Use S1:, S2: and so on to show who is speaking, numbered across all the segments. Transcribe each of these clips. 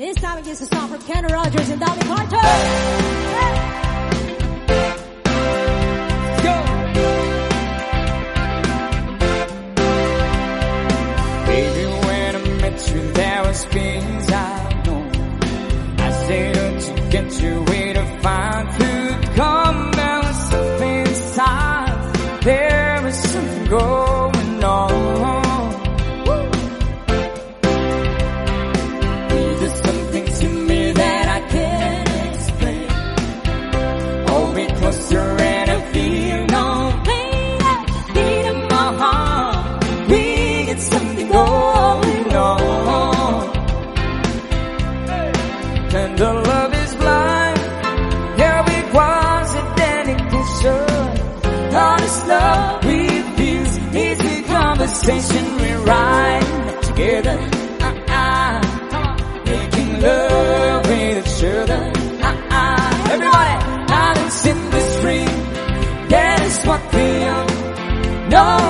S1: This time it gives a song from Kenny Rogers and Dolly Parton. Let's go.
S2: Baby, when I met you, there was things I. I said, get where to find. Come, there was something inside. There was something the love is blind. Honest love conversation. We together. Uh-uh. Making love with each other. Uh-uh. Everybody, in the what. No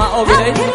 S2: on over